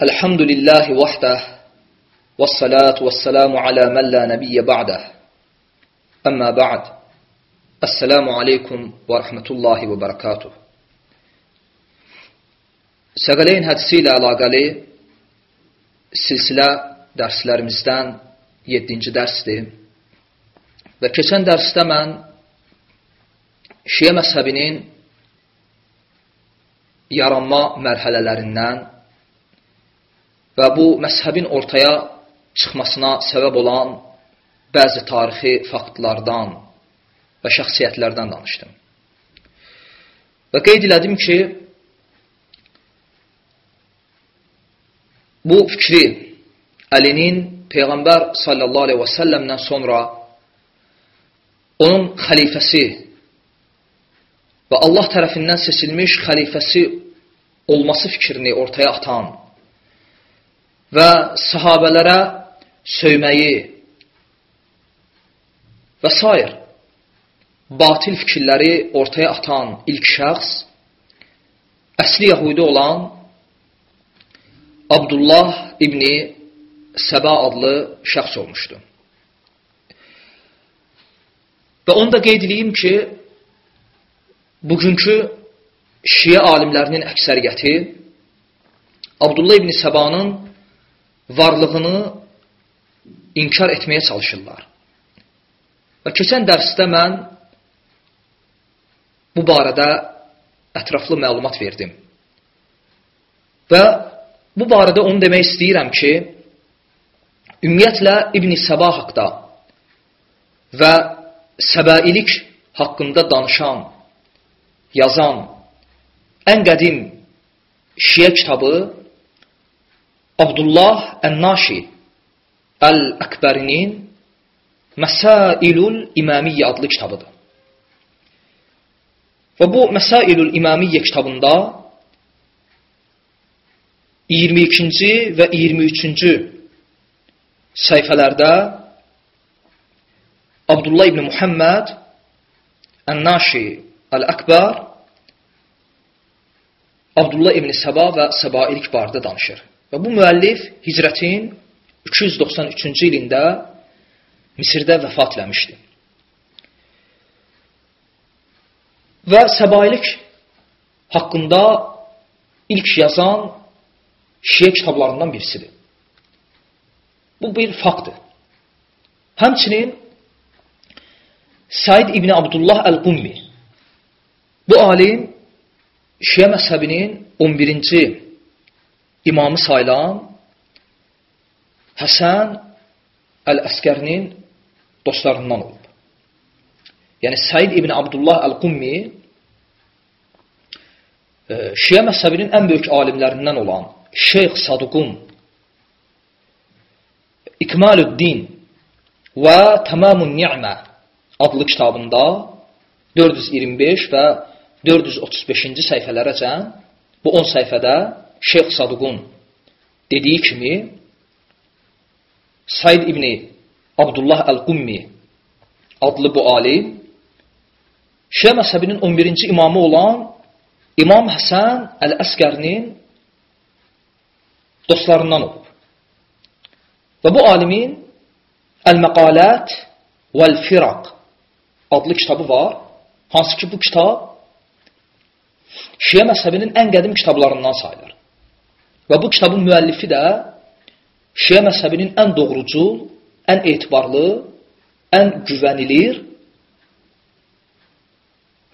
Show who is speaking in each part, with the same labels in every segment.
Speaker 1: Elhamdülillahi vahdah ve salatu ve selamu ala men la nebiyye ba'dah. Amma ba'd. Esselamu aleykum ve rahmetullahi ve berekatuh. Səqələyin hədisi ilə əlaqəli silsilə dərslərimizdən 7-ci dərsdir. Və keçən dərsdə mən Şiyə məzhəbinin yaranma mərhələlərindən və bu məzhəbin ortaya çıxmasına səbəb olan bəzi tarixi faktlardan və şəxsiyyətlərdən danışdım. Və qeyd elədim ki, bu fikri Əlinin Peyğəmbər sallallahu aleyhi və səlləmdən sonra onun xəlifəsi və Allah tərəfindən seçilmiş xəlifəsi olması fikrini ortaya atan və sahabələrə söyməyi və s. batil fikirləri ortaya atan ilk şəxs əsli yəhudi olan Abdullah İbni Səba adlı şəxs olmuşdu. Və onu da qeyd edeyim ki, bugünkü şiə alimlərinin əksəriyyəti Abdullah ibn Səbanın varlığını inkar etməyə çalışırlar. Və keçən dərsdə mən bu barədə ətraflı məlumat verdim. Və bu barədə onu demək istəyirəm ki, ümumiyyətlə İbn Səba haqda və səbailik haqqında danışan, yazan ən qədim şiə kitabı Abdullah Ən-Naşi Əl-Əkbərinin Məsailul İmamiyyə adlı kitabıdır. Və bu Məsailul İmamiyyə kitabında 22-ci və 23-cü səhifələrdə Abdullah ibn Muhammed Ən-Naşi Əl-Əkbər Abdullah ibn Səba və Səbailik barədə danışır. Və bu müəllif hicrətin 293-cü ilində Misirdə vəfat eləmişdi. Və Səbailik haqqında ilk yazan şiə kitablarından birisidir. Bu bir faktdır. Həmçinin Said İbni Abdullah Əl-Qummi bu alim Şiə məzhəbinin 11-ci imamı sayılan Həsən Əl-Əskərinin dostlarından olub. Yəni Said ibn Abdullah Əl-Qummi e, Şiə məzhəbinin ən böyük alimlərindən olan Şeyx Saduqun İkmalüddin və Tamamun Ni'mə adlı kitabında 425 və 435-ci səhifələrəcən bu 10 səhifədə Şeyx Saduqun dediyi kimi Said ibni Abdullah Əl-Qummi adlı bu alim Şiə məzhəbinin 11-ci imamı olan İmam Həsən Əl-Əskərinin dostlarından olub. Və bu alimin Əl-Məqalət vəl-Firaq adlı kitabı var. Hansı ki, bu kitab Şiə məzhəbinin ən qədim kitablarından sayılır. Və bu kitabın müəllifi də Şiə məzhəbinin ən doğrucul, ən etibarlı, ən güvənilir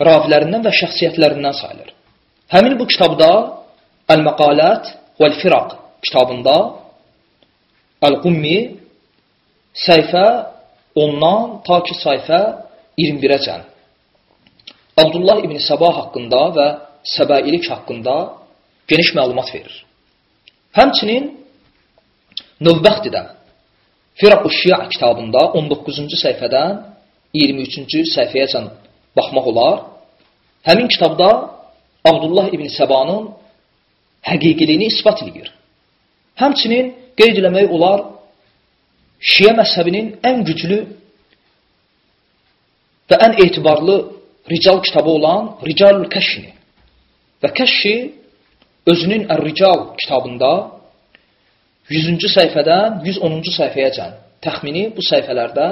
Speaker 1: ravilərindən və şəxsiyyətlərindən sayılır. Həmin bu kitabda Əl-Məqalət vəl-Firaq kitabında Əl-Qummi səhifə ondan ta ki səhifə 21-əcən Abdullah ibn Səba haqqında və səbailik haqqında geniş məlumat verir. Həmçinin Növbəxtidə Firaq-ı Şia kitabında 19-cu səhifədən 23-cü səhifəyəcən baxmaq olar. Həmin kitabda Abdullah ibn Səbanın həqiqiliyini ispat edir. Həmçinin qeyd eləmək olar Şiə məzhəbinin ən güclü və ən etibarlı rical kitabı olan Ricalül Kəşşini və Kəşşi özünün Ər-Rical kitabında 100-cü səhifədən 110-cu səhifəyəcən təxmini bu səhifələrdə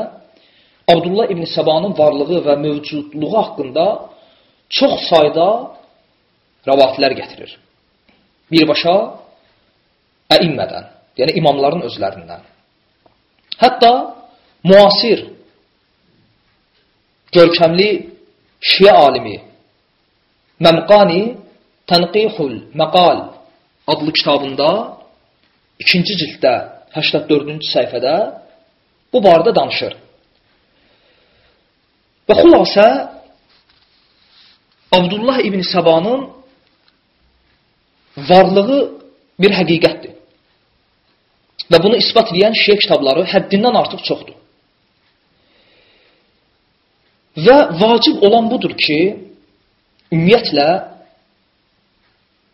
Speaker 1: Abdullah ibn Səbanın varlığı və mövcudluğu haqqında çox sayda rəvatlər gətirir. Birbaşa əimmədən, yəni imamların özlərindən. Hətta müasir, görkəmli şiə alimi Məmqani Tənqihul Məqal adlı kitabında ikinci cilddə 84-cü səhifədə bu barədə danışır. Və xülasə Abdullah ibn Səbanın varlığı bir həqiqətdir. Və bunu isbat edən şiə kitabları həddindən artıq çoxdur. Və vacib olan budur ki, ümumiyyətlə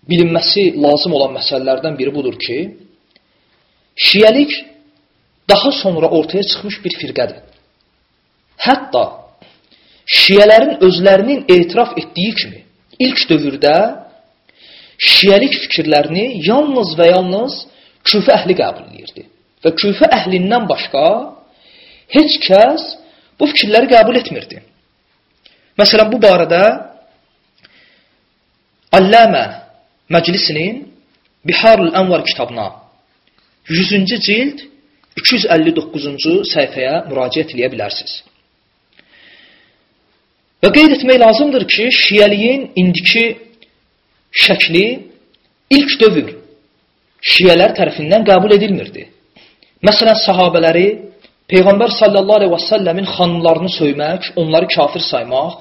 Speaker 1: bilinməsi lazım olan məsələlərdən biri budur ki, şiəlik daha sonra ortaya çıxmış bir firqədir. Hətta şiələrin özlərinin etiraf etdiyi kimi ilk dövrdə şiəlik fikirlərini yalnız və yalnız küfə əhli qəbul edirdi. Və küfə əhlindən başqa heç kəs bu fikirləri qəbul etmirdi. Məsələn, bu barədə Alləmə Məclisinin Biharul Ənvar kitabına 100-cü cild 259-cu səhifəyə müraciət edə bilərsiniz. Və qeyd etmək lazımdır ki, şiəliyin indiki şəkli ilk dövr şiələr tərəfindən qəbul edilmirdi. Məsələn, sahabələri Peyğəmbər sallallahu aleyhi və səlləmin xanımlarını söymək, onları kafir saymaq,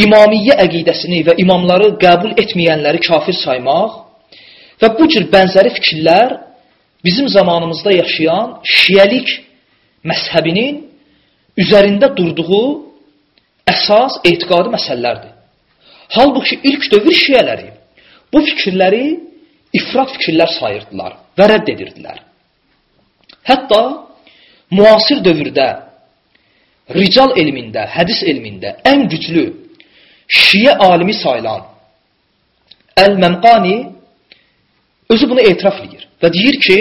Speaker 1: imamiyyə əqidəsini və imamları qəbul etməyənləri kafir saymaq və bu cür bənzəri fikirlər bizim zamanımızda yaşayan şiəlik məzhəbinin üzərində durduğu əsas etiqadi məsələlərdir. Halbuki ilk dövr şiələri bu fikirləri ifrat fikirlər sayırdılar və rədd edirdilər. Hətta müasir dövrdə rical elmində, hədis elmində ən güclü şiə alimi sayılan Əl-Məmqani özü bunu etiraf edir və deyir ki,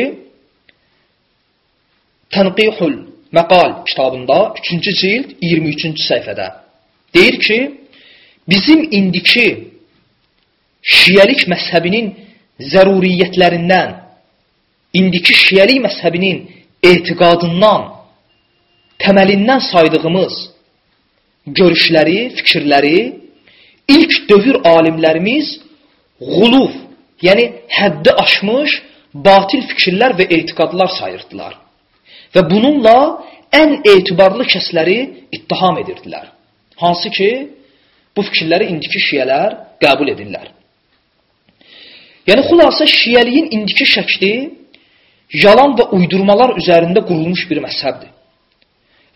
Speaker 1: Tənqihul Məqal kitabında 3-cü cild 23-cü səhifədə deyir ki, bizim indiki şiəlik məzhəbinin zəruriyyətlərindən, indiki şiəlik məzhəbinin etiqadından, təməlindən saydığımız görüşləri, fikirləri ilk dövr alimlərimizğuluf, yəni həddi aşmış batil fikirlər və etiqadlar sayırdılar. Və bununla ən etibarlı kəsləri ittiham edirdilər. Hansı ki, bu fikirləri indiki şiyələr qəbul edirlər. Yəni, xulasa şiyəliyin indiki şəkli yalan və uydurmalar üzərində qurulmuş bir məzhəbdir.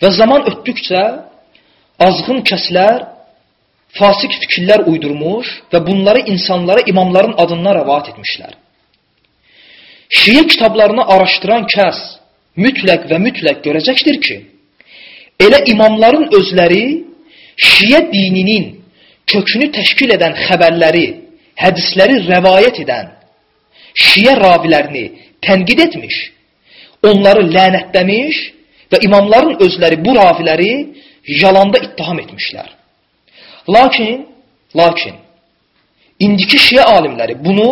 Speaker 1: Və zaman ötdükcə azğın kəslər fasik fikirlər uydurmuş və bunları insanlara imamların adından rəvat etmişlər. Şiə kitablarını araşdıran kəs mütləq və mütləq görəcəkdir ki, elə imamların özləri şiə dininin kökünü təşkil edən xəbərləri, hədisləri rəvayət edən şiə ravilərini tənqid etmiş, onları lənətləmiş və imamların özləri bu raviləri yalanda ittiham etmişlər. Lakin, lakin, indiki şiə alimləri bunu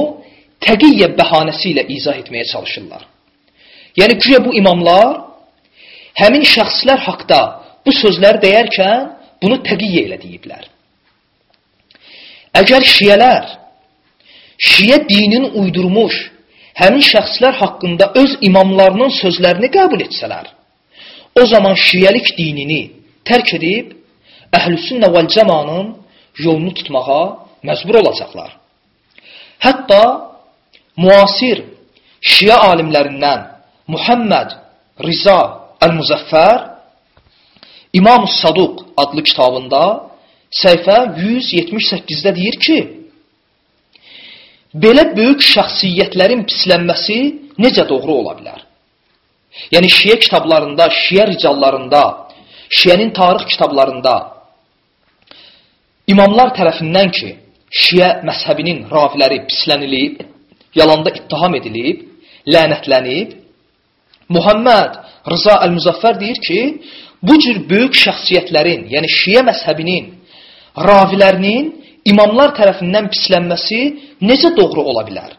Speaker 1: təqiyyə bəhanəsi ilə izah etməyə çalışırlar. Yəni, güya bu imamlar həmin şəxslər haqda bu sözləri deyərkən bunu təqiyyə ilə deyiblər. Əgər şiyələr şiyə dinin uydurmuş həmin şəxslər haqqında öz imamlarının sözlərini qəbul etsələr, o zaman şiyəlik dinini tərk edib əhlüsünnə vəl cəmanın yolunu tutmağa məcbur olacaqlar. Hətta müasir şiə alimlərindən Muhammed Riza Əl-Muzaffər İmam-ı Saduq adlı kitabında səhifə 178-də deyir ki, belə böyük şəxsiyyətlərin pislənməsi necə doğru ola bilər? Yəni, şiə kitablarında, şiə ricallarında, şiənin tarix kitablarında İmamlar tərəfindən ki, şiə məzhəbinin raviləri pislənilib, yalanda ittiham edilib, lənətlənib. Muhammed Rıza Əl-Müzəffər deyir ki, bu cür böyük şəxsiyyətlərin, yəni Şiə məzhəbinin ravilərinin imamlar tərəfindən pislənməsi necə doğru ola bilər?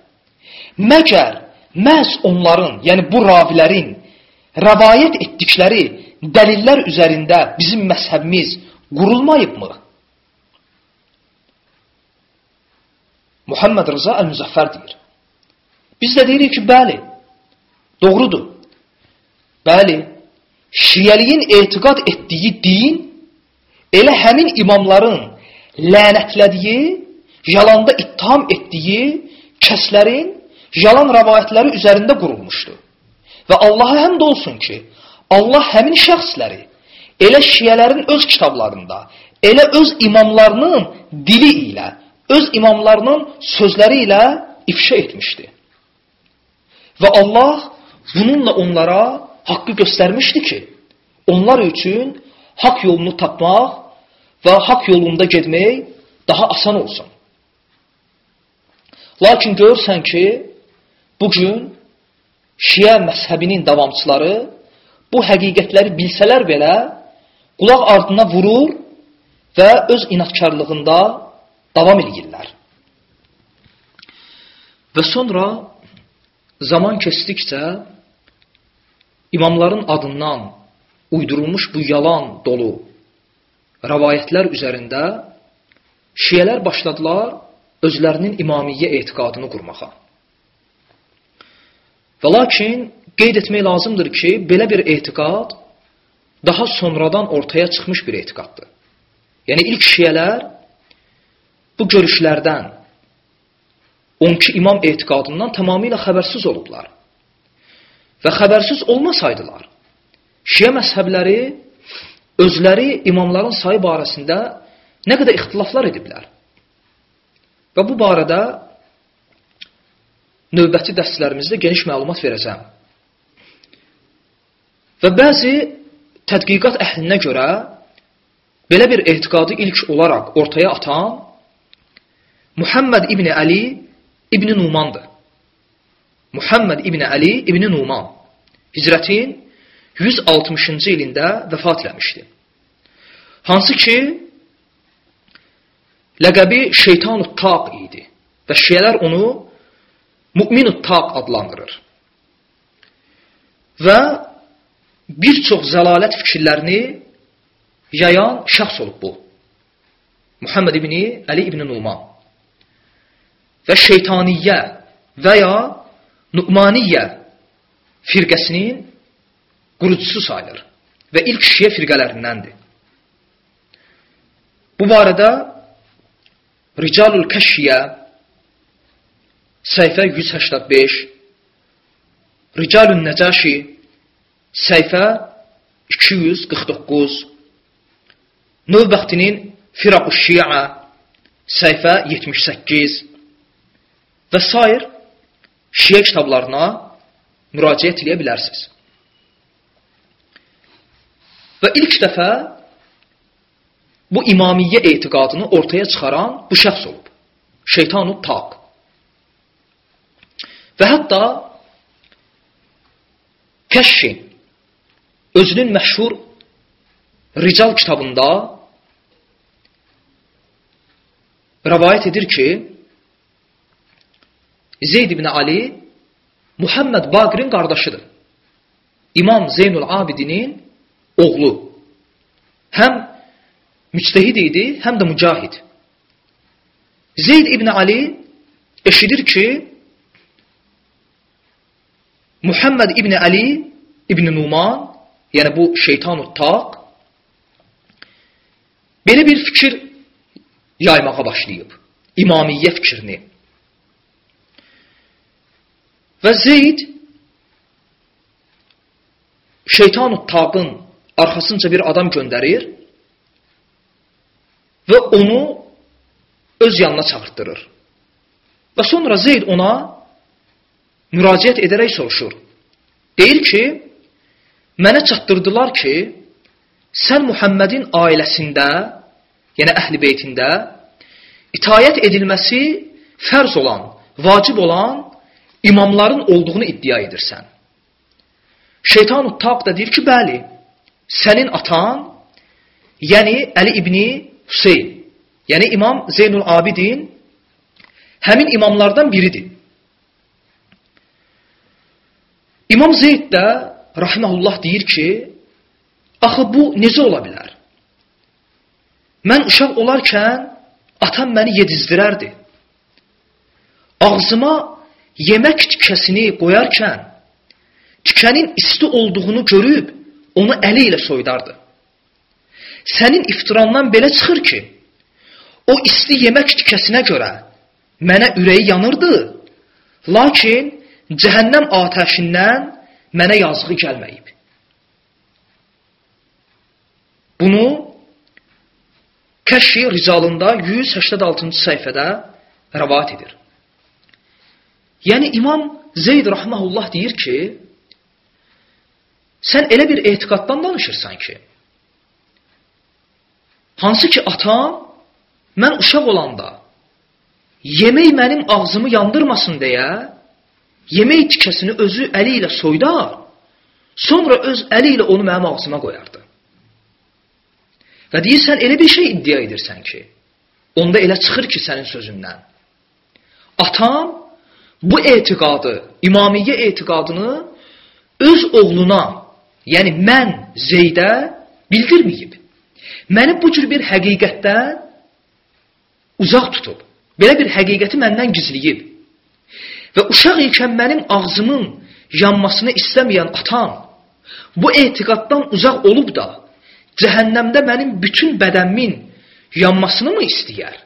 Speaker 1: Məgər məhz onların, yəni bu ravilərin rəvayət etdikləri dəlillər üzərində bizim məzhəbimiz qurulmayıbmı? Muhammed Rıza Əl-Müzəffər deyir. Biz də deyirik ki, bəli, doğrudur. Bəli, şiyəliyin etiqad etdiyi din elə həmin imamların lənətlədiyi, yalanda ittiham etdiyi kəslərin yalan rəvayətləri üzərində qurulmuşdur. Və Allaha həmd olsun ki, Allah həmin şəxsləri elə şiyələrin öz kitablarında, elə öz imamlarının dili ilə, öz imamlarının sözləri ilə ifşa etmişdi. Və Allah bununla onlara haqqı göstərmişdi ki, onlar üçün haqq yolunu tapmaq və haqq yolunda getmək daha asan olsun. Lakin görürsən ki, bugün Şiə məzhəbinin davamçıları bu həqiqətləri bilsələr belə qulaq ardına vurur və öz inatkarlığında davam edirlər. Və sonra zaman keçdikcə imamların adından uydurulmuş bu yalan dolu rəvayətlər üzərində şiyələr başladılar özlərinin imamiyyə etiqadını qurmağa. Və lakin qeyd etmək lazımdır ki, belə bir etiqad daha sonradan ortaya çıxmış bir etiqaddır. Yəni ilk şiyələr bu görüşlərdən 12 imam etiqadından tamamilə xəbərsiz olublar. Və xəbərsiz olmasaydılar, şiə məzhəbləri özləri imamların sayı barəsində nə qədər ixtilaflar ediblər. Və bu barədə növbəti dərslərimizdə geniş məlumat verəcəm. Və bəzi tədqiqat əhlinə görə belə bir etiqadı ilk olaraq ortaya atan Muhammed İbni Əli İbni Numandır. Muhammed İbni Əli İbni Numan hicrətin 160-cı ilində vəfat eləmişdi. Hansı ki, ləqəbi şeytan-ı taq idi və şiyələr onu mümin-ı taq adlandırır. Və bir çox zəlalət fikirlərini yayan şəxs olub bu. Muhammed ibni Əli ibn Numan. Və şeytaniyyə və ya Numaniyyə firqəsinin qurucusu sayılır və ilk şiə firqələrindəndir. Bu barədə Ricalul Kəşşiyə səhifə 185 Ricalun Nəcaşi səhifə 249 Növbəxtinin Firaq-ı Şiə səhifə 78 və s. şiə kitablarına müraciət edə bilərsiniz. Və ilk dəfə bu imamiyyə etiqadını ortaya çıxaran bu şəxs olub. Şeytanu Taq. Və hətta Kəşşi özünün məşhur Rical kitabında rəvayət edir ki, Zeyd ibn Ali Muhammed Baqirin qardaşıdır. İmam Zeynul Abidinin oğlu. Həm müctəhid idi, həm də mücahid. Zeyd ibn Ali eşidir ki, Muhammed ibn Ali ibn Numan, yəni bu şeytan-ı taq, belə bir fikir yaymağa başlayıb. İmamiyyə fikrini. Və Zeyd şeytan-ı taqın arxasınca bir adam göndərir və onu öz yanına çağırtdırır. Və sonra Zeyd ona müraciət edərək soruşur. Deyir ki, mənə çatdırdılar ki, sən Muhammədin ailəsində, yəni əhl-i beytində itayət edilməsi fərz olan, vacib olan imamların olduğunu iddia edirsən. Şeytan Taq da deyir ki, bəli, sənin atan, yəni Əli ibni Hüseyn, yəni İmam Zeynul Abidin həmin imamlardan biridir. İmam Zeyd də rahimehullah deyir ki, axı bu necə ola bilər? Mən uşaq olarkən atam məni yedizdirərdi. Ağzıma yemək tikəsini qoyarkən tikənin isti olduğunu görüb onu əli ilə soydardı. Sənin iftirandan belə çıxır ki, o isti yemək tikəsinə görə mənə ürəyi yanırdı, lakin cəhənnəm atəşindən mənə yazığı gəlməyib. Bunu Kəşfi Rizalında 186-cı səhifədə rəvat edir. Yəni İmam Zeyd rahmehullah deyir ki, sən elə bir etiqaddan danışırsan ki, hansı ki atam mən uşaq olanda yemək mənim ağzımı yandırmasın deyə yemək tikəsini özü əli ilə soydar, sonra öz əli ilə onu mənim ağzıma qoyardı. Və deyirsən, elə bir şey iddia edirsən ki, onda elə çıxır ki, sənin sözündən. Atam bu etiqadı, imamiyyə etiqadını öz oğluna, yəni mən Zeydə bildirməyib. Məni bu cür bir həqiqətdən uzaq tutub. Belə bir həqiqəti məndən gizləyib. Və uşaq ikən mənim ağzımın yanmasını istəməyən atam bu etiqaddan uzaq olub da cəhənnəmdə mənim bütün bədənimin yanmasını mı istəyər?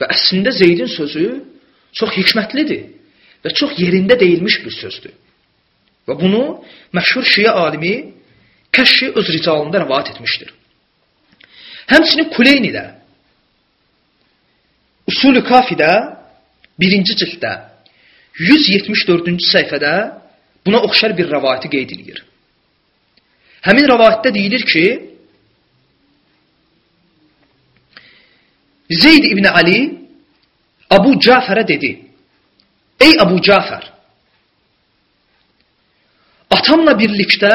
Speaker 1: Və əslində Zeydin sözü çox hikmətlidir və çox yerində deyilmiş bir sözdür. Və bunu məşhur şiə alimi Kəşşi öz ricalında rəvat etmişdir. Həmçinin Kuleynidə Usulü Kafidə birinci cilddə 174-cü səhifədə buna oxşar bir rəvayəti qeyd edir. Həmin rəvayətdə deyilir ki, Zeyd ibn Ali Abu Cafərə dedi, Ey Abu Cafər, atamla birlikdə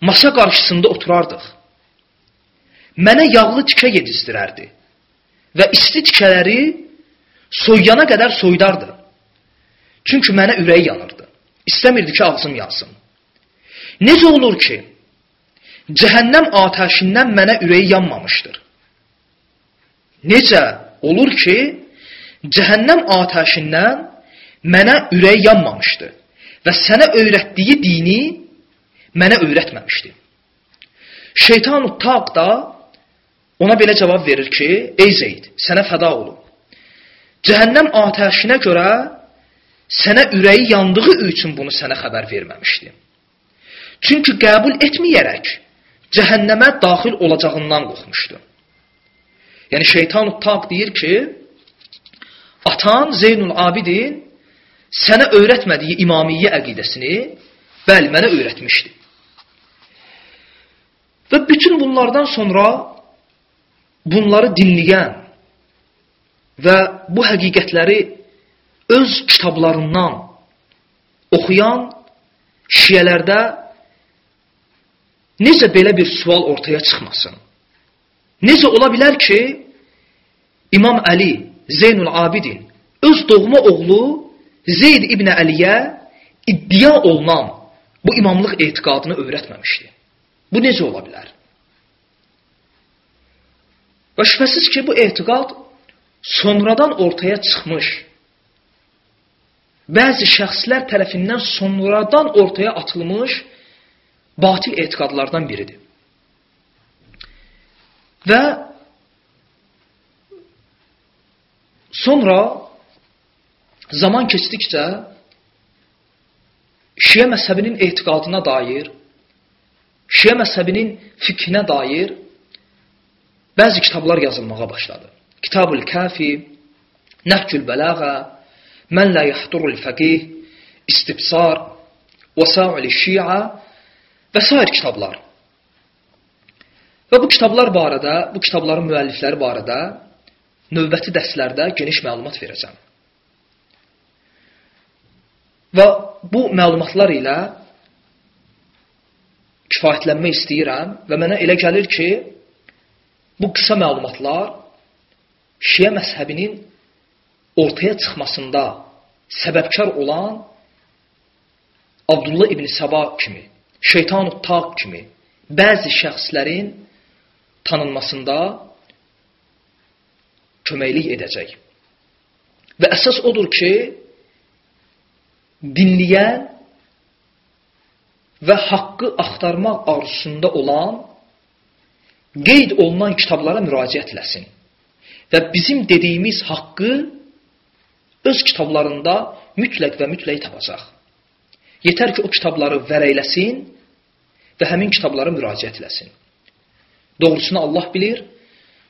Speaker 1: masa qarşısında oturardıq. Mənə yağlı tikə yedizdirərdi və isti tikələri soyuyana qədər soydardı. Çünki mənə ürəyi yanırdı. İstəmirdi ki, ağzım yansın. Necə olur ki, cəhənnəm atəşindən mənə ürəyi yanmamışdır? Necə olur ki, cəhənnəm atəşindən mənə ürək yanmamışdı və sənə öyrətdiyi dini mənə öyrətməmişdi. Şeytan Taq da ona belə cavab verir ki, ey Zeyd, sənə fəda olum. Cəhənnəm atəşinə görə sənə ürəyi yandığı üçün bunu sənə xəbər verməmişdi. Çünki qəbul etməyərək cəhənnəmə daxil olacağından qorxmuşdu. Yəni şeytan Taq deyir ki, atan Zeynul Abidin sənə öyrətmədiyi imamiyyə əqidəsini bəli mənə öyrətmişdi. Və bütün bunlardan sonra bunları dinləyən və bu həqiqətləri öz kitablarından oxuyan şiyələrdə necə belə bir sual ortaya çıxmasın? Necə ola bilər ki, İmam Əli Zeynul Abidin öz doğma oğlu Zeyd ibn Əliyə iddia olunan bu imamlıq etiqadını öyrətməmişdi. Bu necə ola bilər? Və şübhəsiz ki, bu etiqad sonradan ortaya çıxmış bəzi şəxslər tərəfindən sonradan ortaya atılmış batil etiqadlardan biridir. Və sonra zaman keçdikcə Şiə məzhəbinin etiqadına dair, Şiə məzhəbinin fikrinə dair bəzi kitablar yazılmağa başladı. Kitabul Kafi, Nəhcül Bəlağa, Mən la yahdurul fəqih, İstibsar, Vəsail Şi'a və s. kitablar. Və bu kitablar barədə, bu kitabların müəllifləri barədə növbəti dərslərdə geniş məlumat verəcəm. Və bu məlumatlar ilə kifayətlənmək istəyirəm və mənə elə gəlir ki, bu qısa məlumatlar Şiə məzhəbinin ortaya çıxmasında səbəbkar olan Abdullah ibn Səba kimi, şeytan taq kimi bəzi şəxslərin tanınmasında köməklik edəcək. Və əsas odur ki, dinləyən və haqqı axtarmaq arzusunda olan qeyd olunan kitablara müraciət eləsin. Və bizim dediyimiz haqqı öz kitablarında mütləq və mütləq tapacaq. Yetər ki, o kitabları vərəkləsin və həmin kitablara müraciət eləsin. Doğrusunu Allah bilir.